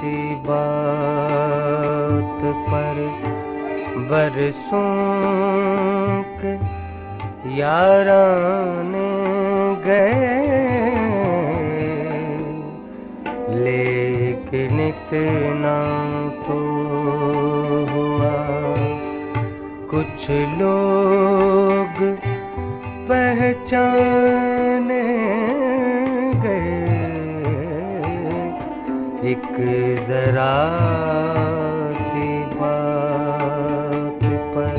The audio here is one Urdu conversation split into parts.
سی بات پر برسوں کے یاران گئے۔ لیکن اتنا تو ہوا۔ کچھ لوگ پہچان ایک ذرا سی بات پر۔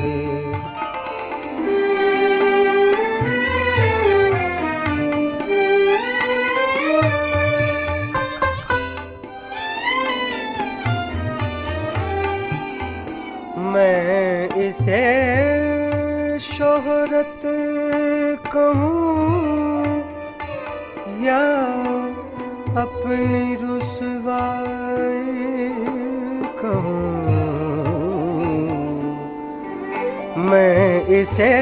میں اسے شہرت کہوں یا اپنی میں اسے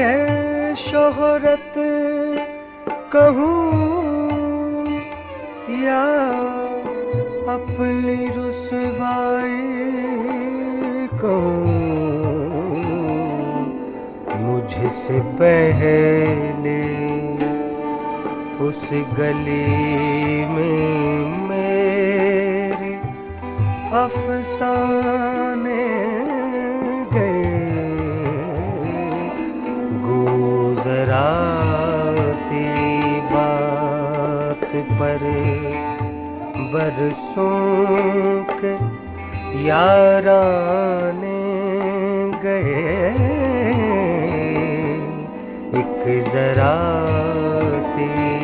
شہرت کہوں یا اپنی رسوائی کہوں؟ مجھ سے پہلے اس گلی میں میرے افسانے پر برسوں کے یاران گئے۔ ایک ذرا سی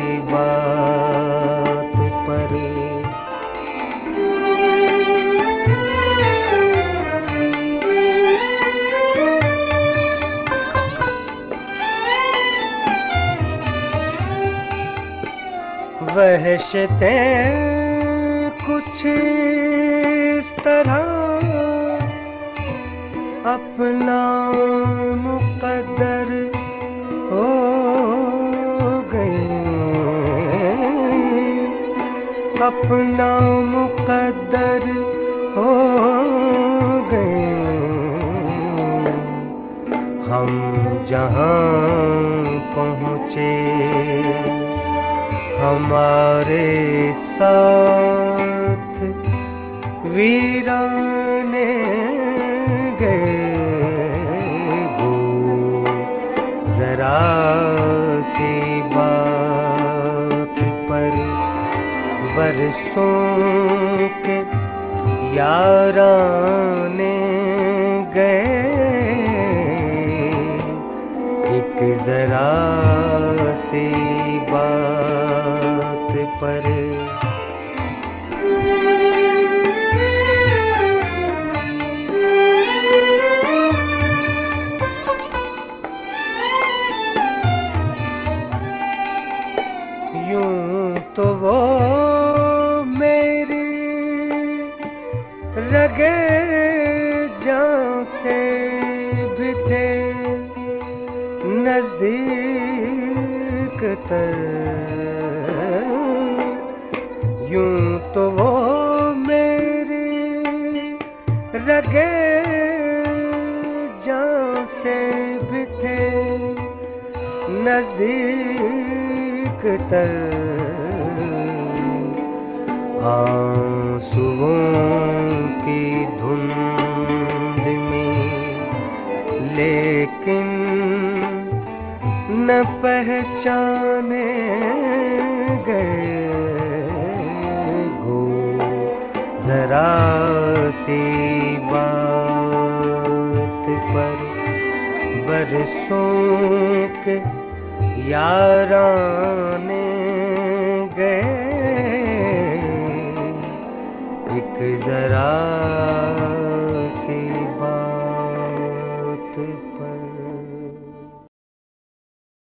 وحشتیں کچھ اس طرح اپنا مقدر ہو گئے۔ اپنا مقدر ہو گئے۔ ہم جہاں ہمارے ساتھ ویرانے گئے گو ذرا سی بات پر برسوں کے یاران گئے۔ ایک ذرا سی بات پر۔ یوں تو وہ میری رگے جان سے بھی تھے نزدیک تر۔ یوں تو وہ میری رگے جان سے بھی تھے، نزدیک تر۔ آنسوؤں کی دھند میں، لیکن نہ پہچانے گئے۔ ذرا سے بات پر برسوں کے یاران گئے ایک ذرا سی بات